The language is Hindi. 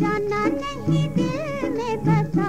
जाना नहीं दिल में बसा